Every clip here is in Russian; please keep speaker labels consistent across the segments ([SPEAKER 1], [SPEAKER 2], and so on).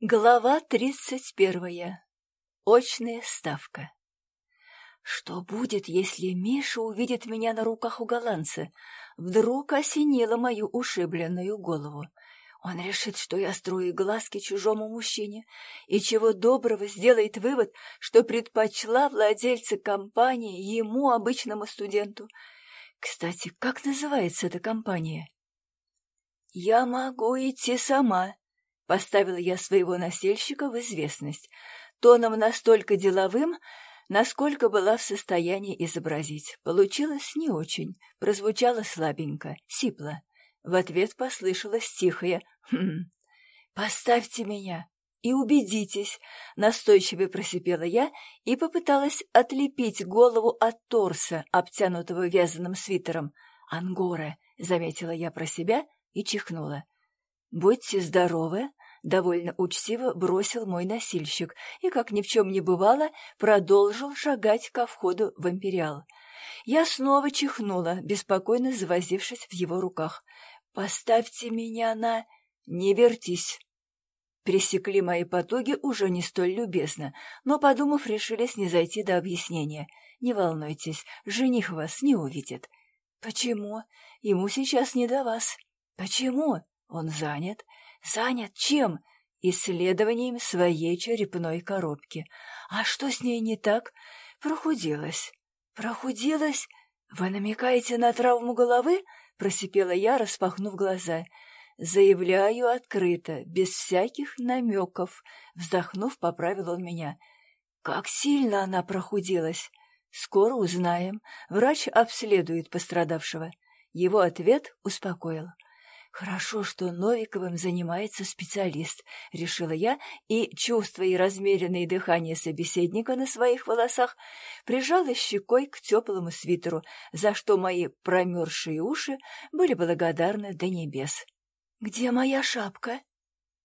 [SPEAKER 1] Глава тридцать первая. Очная ставка. Что будет, если Миша увидит меня на руках у голландца? Вдруг осенило мою ушибленную голову. Он решит, что я строю глазки чужому мужчине, и чего доброго сделает вывод, что предпочла владельца компании ему, обычному студенту. Кстати, как называется эта компания? «Я могу идти сама», Поставила я своего насельщика в известность, тоном настолько деловым, насколько была в состоянии изобразить. Получилось не очень, прозвучало слабенько, сипло. В ответ послышалось тихое «Хм, поставьте меня и убедитесь», — настойчиво просипела я и попыталась отлепить голову от торса, обтянутого вязаным свитером. «Ангора», — заметила я про себя и чихнула. «Будьте здоровы», — довольно учтиво бросил мой носильщик и, как ни в чем не бывало, продолжил шагать ко входу в империал. Я снова чихнула, беспокойно завозившись в его руках. «Поставьте меня на... Не вертись!» Пресекли мои потуги уже не столь любезно, но, подумав, решили снизойти до объяснения. «Не волнуйтесь, жених вас не увидит». «Почему? Ему сейчас не до вас». «Почему? Он занят. Занят чем? Исследованием своей черепной коробки. А что с ней не так? Прохудилась. Прохудилась? Вы намекаете на травму головы? Просипела я, распахнув глаза. Заявляю открыто, без всяких намеков. Вздохнув, поправил он меня. Как сильно она прохудилась? Скоро узнаем. Врач обследует пострадавшего. Его ответ успокоил. «Хорошо, что Новиковым занимается специалист», — решила я, и, чувствуя размеренное дыхание собеседника на своих волосах, прижала щекой к теплому свитеру, за что мои промерзшие уши были благодарны до небес. «Где моя шапка?»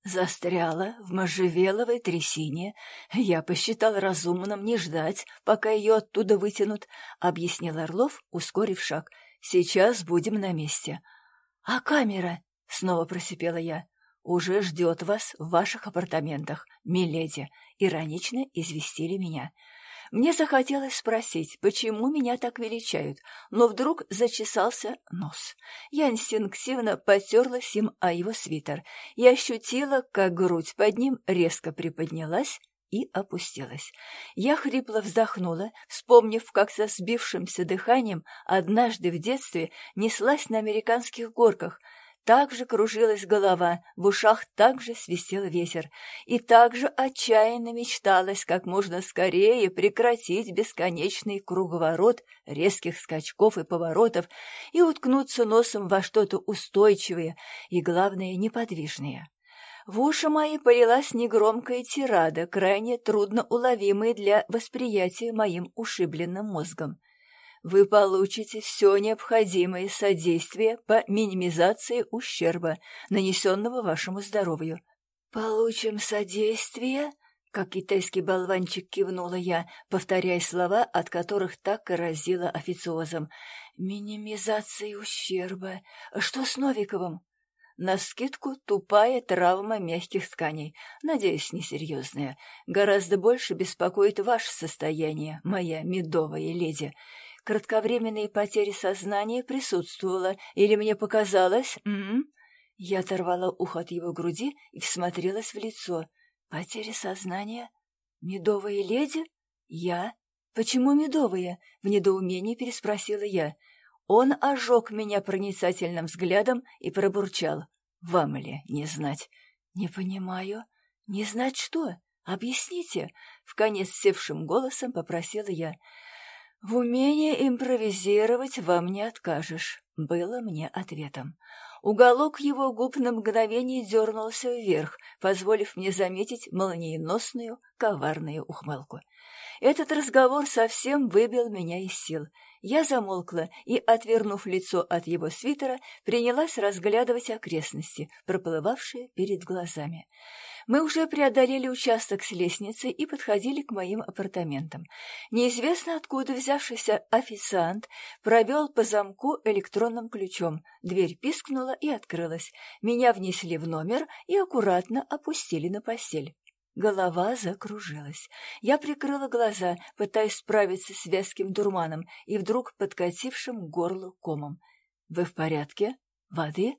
[SPEAKER 1] Застряла в можжевеловой трясине. Я посчитал разумным не ждать, пока ее оттуда вытянут, — объяснил Орлов, ускорив шаг. «Сейчас будем на месте». «А камера?» — снова просипела я. «Уже ждет вас в ваших апартаментах, миледи», — иронично известили меня. Мне захотелось спросить, почему меня так величают, но вдруг зачесался нос. Я инстинктивно потерлась им о его свитер и ощутила, как грудь под ним резко приподнялась и опустилась. Я хрипло вздохнула, вспомнив, как со сбившимся дыханием однажды в детстве неслась на американских горках. Так же кружилась голова, в ушах также свистел ветер, и так же отчаянно мечталось как можно скорее прекратить бесконечный круговорот резких скачков и поворотов и уткнуться носом во что-то устойчивое и, главное, неподвижное. В уши мои полилась негромкая тирада, крайне трудно уловимая для восприятия моим ушибленным мозгом. Вы получите все необходимое содействие по минимизации ущерба, нанесенного вашему здоровью. «Получим содействие?» — как китайский болванчик кивнула я, повторяя слова, от которых так и разило официозом. «Минимизация ущерба. Что с Новиковым?» Навскидку тупая травма мягких тканей. Надеюсь, несерьезная. Гораздо больше беспокоит ваше состояние, моя медовая леди. Кратковременные потери сознания присутствовала, или мне показалось... М -м? Я оторвала ухо от его груди и всмотрелась в лицо. Потери сознания? Медовая леди? Я? Почему медовая? В недоумении переспросила я. Он ожег меня проницательным взглядом и пробурчал. «Вам ли не знать?» «Не понимаю. Не знать что? Объясните!» В конец севшим голосом попросила я. «В умении импровизировать вам не откажешь», — было мне ответом. Уголок его губ на мгновение дернулся вверх, позволив мне заметить молниеносную, коварную ухмылку. Этот разговор совсем выбил меня из сил. Я замолкла и, отвернув лицо от его свитера, принялась разглядывать окрестности, проплывавшие перед глазами. Мы уже преодолели участок с лестницей и подходили к моим апартаментам. Неизвестно откуда взявшийся официант провел по замку электронным ключом. Дверь пискнула и открылась. Меня внесли в номер и аккуратно опустили на постель. Голова закружилась. Я прикрыла глаза, пытаясь справиться с вязким дурманом и вдруг подкатившим к горлу комом. «Вы в порядке? Воды?»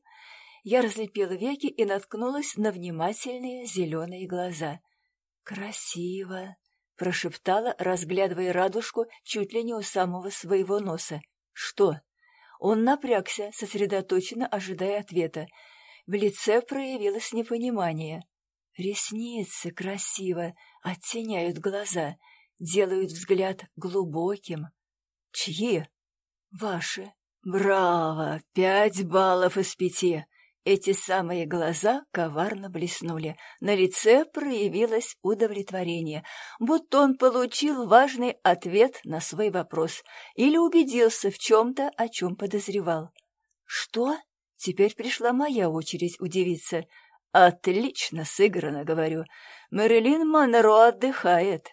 [SPEAKER 1] Я разлепила веки и наткнулась на внимательные зеленые глаза. «Красиво!» — прошептала, разглядывая радужку чуть ли не у самого своего носа. «Что?» Он напрягся, сосредоточенно ожидая ответа. В лице проявилось непонимание. Ресницы красиво оттеняют глаза, делают взгляд глубоким. Чьи? Ваши. Браво! Пять баллов из пяти. Эти самые глаза коварно блеснули. На лице проявилось удовлетворение, будто он получил важный ответ на свой вопрос или убедился в чем-то, о чем подозревал. «Что?» Теперь пришла моя очередь удивиться. «Отлично сыграно», — говорю. «Мэрилин Монро отдыхает».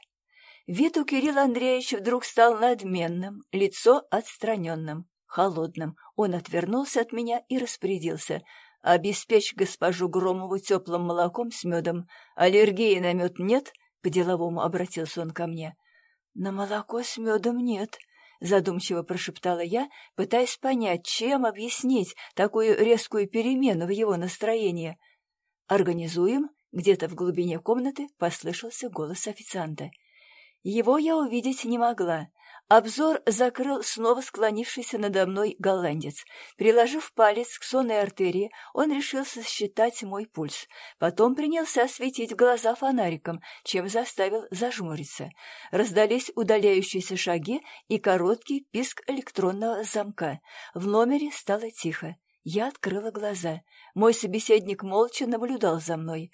[SPEAKER 1] Вид у Кирилла Андреевича вдруг стал надменным, лицо отстраненным, холодным. Он отвернулся от меня и распорядился. «Обеспечь госпожу Громову теплым молоком с медом. Аллергии на мед нет?» — по-деловому обратился он ко мне. «На молоко с медом нет», — задумчиво прошептала я, пытаясь понять, чем объяснить такую резкую перемену в его настроении — «Организуем?» Где-то в глубине комнаты послышался голос официанта. Его я увидеть не могла. Обзор закрыл снова склонившийся надо мной голландец. Приложив палец к сонной артерии, он решился считать мой пульс. Потом принялся осветить глаза фонариком, чем заставил зажмуриться. Раздались удаляющиеся шаги и короткий писк электронного замка. В номере стало тихо. Я открыла глаза. Мой собеседник молча наблюдал за мной.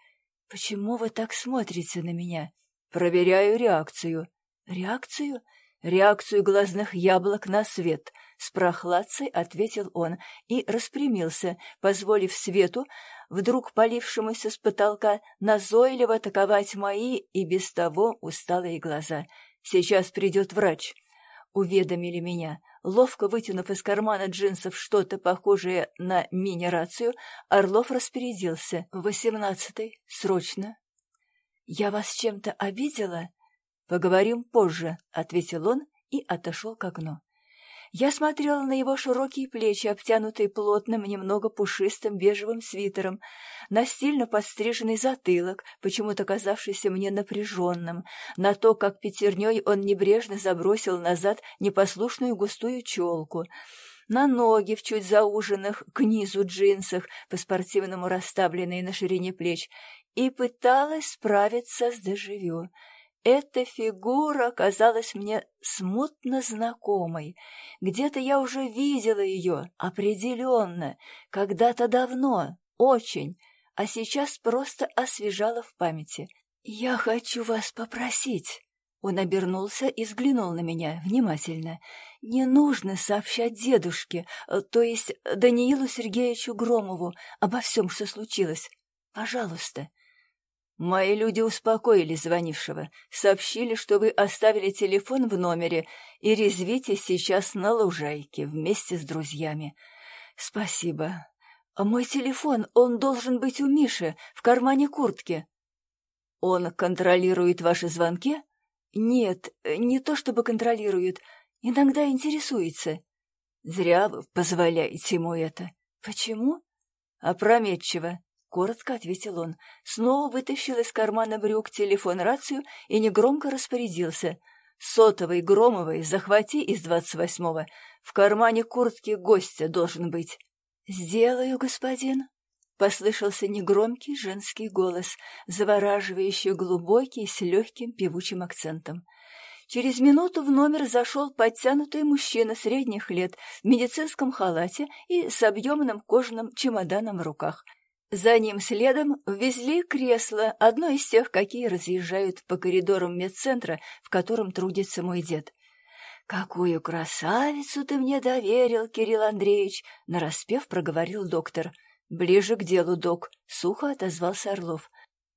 [SPEAKER 1] «Почему вы так смотрите на меня?» «Проверяю реакцию». «Реакцию?» «Реакцию глазных яблок на свет», — с прохладцей ответил он и распрямился, позволив свету, вдруг полившемуся с потолка, назойливо атаковать мои и без того усталые глаза. «Сейчас придет врач» уведомили меня. Ловко вытянув из кармана джинсов что-то похожее на мини-рацию, Орлов распорядился. «Восемнадцатый. Срочно». «Я вас чем-то обидела?» «Поговорим позже», — ответил он и отошел к окну. Я смотрела на его широкие плечи, обтянутые плотным, немного пушистым бежевым свитером, на стильно подстриженный затылок, почему-то казавшийся мне напряженным, на то, как пятерней он небрежно забросил назад непослушную густую челку, на ноги в чуть зауженных к низу джинсах, по-спортивному расставленные на ширине плеч, и пыталась справиться с дежавю. Эта фигура казалась мне смутно знакомой. Где-то я уже видела ее, определенно, когда-то давно, очень, а сейчас просто освежала в памяти. «Я хочу вас попросить». Он обернулся и взглянул на меня внимательно. «Не нужно сообщать дедушке, то есть Даниилу Сергеевичу Громову, обо всем, что случилось. Пожалуйста, Мои люди успокоили звонившего, сообщили, что вы оставили телефон в номере и резвитесь сейчас на лужайке вместе с друзьями. Спасибо. А мой телефон, он должен быть у Миши, в кармане куртки. Он контролирует ваши звонки? Нет, не то чтобы контролирует, иногда интересуется. Зря вы позволяете ему это. Почему? Опрометчиво. — коротко ответил он. Снова вытащил из кармана брюк телефон-рацию и негромко распорядился. «Сотовый Громовой захвати из двадцать восьмого. В кармане куртки гостя должен быть». «Сделаю, господин», — послышался негромкий женский голос, завораживающий глубокий с легким певучим акцентом. Через минуту в номер зашел подтянутый мужчина средних лет в медицинском халате и с объемным кожаным чемоданом в руках — за ним следом ввезли кресло, одно из тех, какие разъезжают по коридорам медцентра, в котором трудится мой дед. «Какую красавицу ты мне доверил, Кирилл Андреевич!» — нараспев проговорил доктор. «Ближе к делу, док», — сухо отозвался Орлов.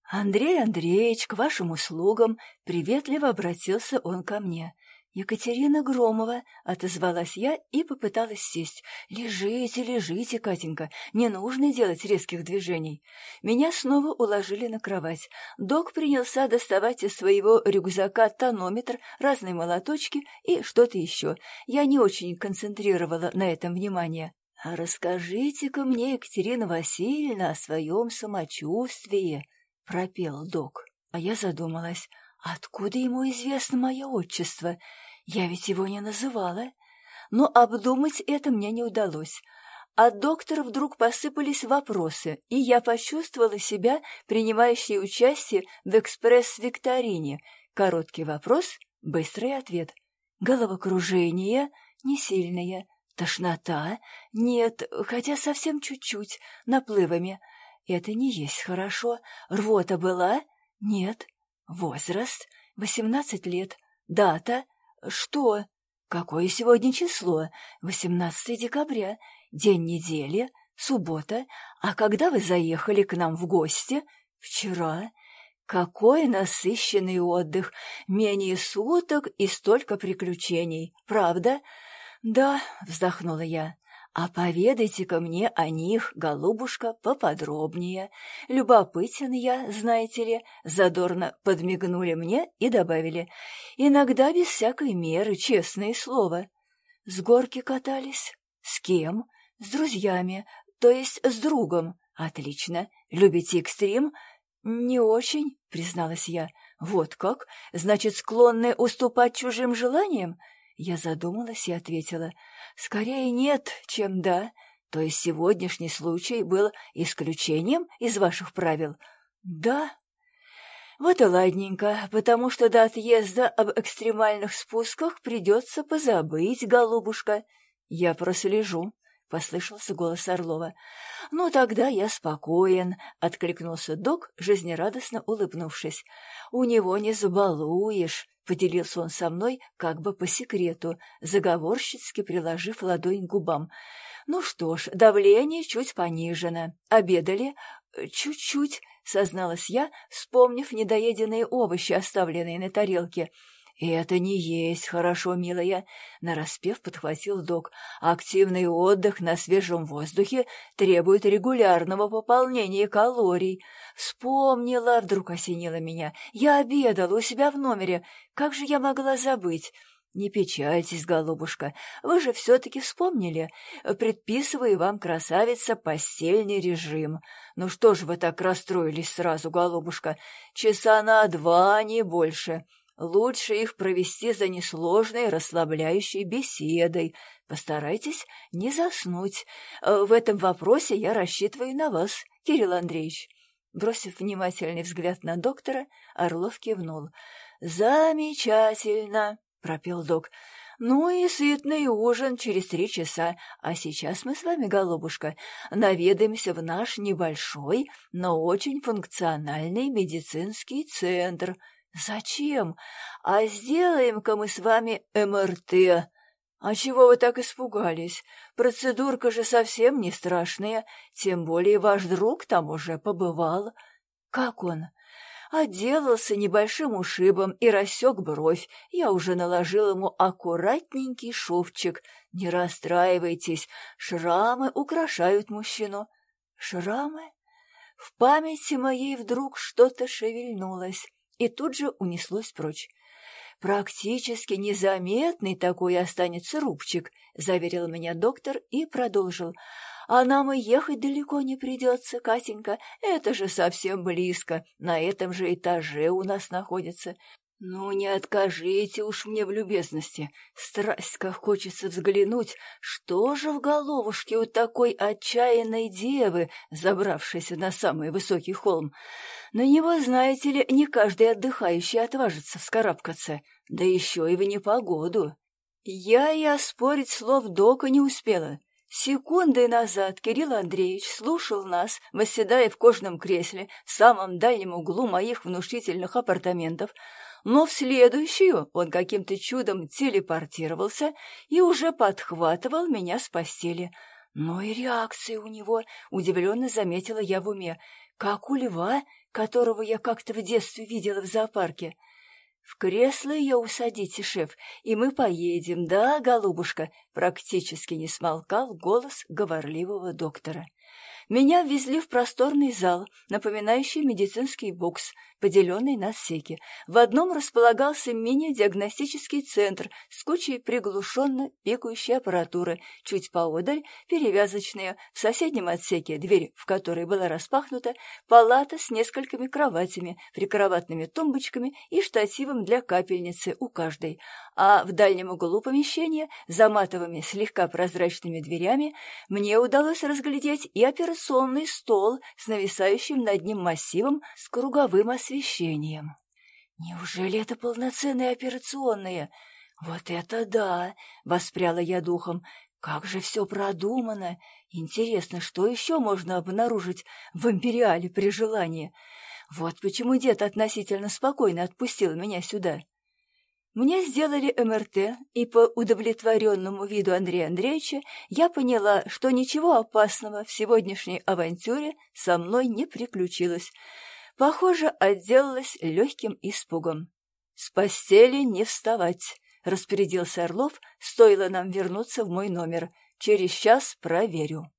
[SPEAKER 1] «Андрей Андреевич, к вашим услугам!» — приветливо обратился он ко мне. «Екатерина Громова», — отозвалась я и попыталась сесть. «Лежите, лежите, Катенька, не нужно делать резких движений». Меня снова уложили на кровать. Док принялся доставать из своего рюкзака тонометр, разные молоточки и что-то еще. Я не очень концентрировала на этом внимание. «А расскажите-ка мне, Екатерина Васильевна, о своем самочувствии», — пропел док. А я задумалась. Откуда ему известно мое отчество? Я ведь его не называла. Но обдумать это мне не удалось. От доктора вдруг посыпались вопросы, и я почувствовала себя принимающей участие в экспресс-викторине. Короткий вопрос, быстрый ответ. Головокружение не сильное. Тошнота? Нет, хотя совсем чуть-чуть, наплывами. Это не есть хорошо. Рвота была? Нет. Возраст? Восемнадцать лет. Дата? Что? Какое сегодня число? Восемнадцатое декабря. День недели? Суббота. А когда вы заехали к нам в гости? Вчера. Какой насыщенный отдых! Менее суток и столько приключений. Правда? Да, вздохнула я. «А поведайте-ка мне о них, голубушка, поподробнее. Любопытен я, знаете ли», — задорно подмигнули мне и добавили. «Иногда без всякой меры, честное слово». «С горки катались? С кем? С друзьями, то есть с другом. Отлично. Любите экстрим?» «Не очень», — призналась я. «Вот как? Значит, склонны уступать чужим желаниям?» Я задумалась и ответила, «Скорее нет, чем да. То есть сегодняшний случай был исключением из ваших правил?» «Да». «Вот и ладненько, потому что до отъезда об экстремальных спусках придется позабыть, голубушка. Я прослежу». — послышался голос Орлова. «Ну, тогда я спокоен», — откликнулся док, жизнерадостно улыбнувшись. «У него не забалуешь. Поделился он со мной как бы по секрету, заговорщицки приложив ладонь к губам. «Ну что ж, давление чуть понижено. Обедали?» «Чуть-чуть», — созналась я, вспомнив недоеденные овощи, оставленные на тарелке. «Это не есть хорошо, милая», — нараспев подхватил док. «Активный отдых на свежем воздухе требует регулярного пополнения калорий. Вспомнила, вдруг осенила меня. Я обедала у себя в номере. Как же я могла забыть?» «Не печальтесь, голубушка, вы же все-таки вспомнили. Предписываю вам, красавица, постельный режим. Ну что ж вы так расстроились сразу, голубушка? Часа на два, не больше». Лучше их провести за несложной расслабляющей беседой. Постарайтесь не заснуть. Э, в этом вопросе я рассчитываю на вас, Кирилл Андреевич». Бросив внимательный взгляд на доктора, Орлов кивнул. «Замечательно!» — пропел док. «Ну и сытный ужин через три часа. А сейчас мы с вами, голубушка, наведаемся в наш небольшой, но очень функциональный медицинский центр». «Зачем? А сделаем-ка мы с вами МРТ». «А чего вы так испугались? Процедурка же совсем не страшная, тем более ваш друг там уже побывал». «Как он?» Отделался небольшим ушибом и рассек бровь. Я уже наложил ему аккуратненький шовчик. Не расстраивайтесь, шрамы украшают мужчину. Шрамы? В памяти моей вдруг что-то шевельнулось и тут же унеслось прочь. «Практически незаметный такой останется рубчик», — заверил меня доктор и продолжил. «А нам и ехать далеко не придется, Катенька, это же совсем близко, на этом же этаже у нас находится. «Ну, не откажите уж мне в любезности. Страсть, как хочется взглянуть, что же в головушке у такой отчаянной девы, забравшейся на самый высокий холм. На него, знаете ли, не каждый отдыхающий отважится вскарабкаться, да еще и в непогоду. Я и оспорить слов Дока не успела». Секунды назад Кирилл Андреевич слушал нас, восседая в кожаном кресле в самом дальнем углу моих внушительных апартаментов, но в следующую он каким-то чудом телепортировался и уже подхватывал меня с постели. Но и реакция у него, удивленно заметила я в уме, как у льва, которого я как-то в детстве видела в зоопарке. В кресло ее усадите, шеф, и мы поедем, да, голубушка?» Практически не смолкал голос говорливого доктора. Меня ввезли в просторный зал, напоминающий медицинский бокс, поделенный на отсеки. В одном располагался мини-диагностический центр с кучей приглушенно пикающей аппаратуры, чуть поодаль перевязочная, в соседнем отсеке, дверь в которой была распахнута, палата с несколькими кроватями, прикроватными тумбочками и штативом для капельницы у каждой, а в дальнем углу помещения, за матовыми слегка прозрачными дверями, мне удалось разглядеть и операционный стол с нависающим над ним массивом с круговым освещением. Неужели это полноценная операционная? Вот это да! Воспряла я духом. Как же все продумано! Интересно, что еще можно обнаружить в империале при желании? Вот почему дед относительно спокойно отпустил меня сюда. Мне сделали МРТ, и по удовлетворенному виду Андрея Андреевича я поняла, что ничего опасного в сегодняшней авантюре со мной не приключилось. Похоже, отделалась легким испугом. «С постели не вставать», — распорядился Орлов, стоило нам вернуться в мой номер. «Через час проверю».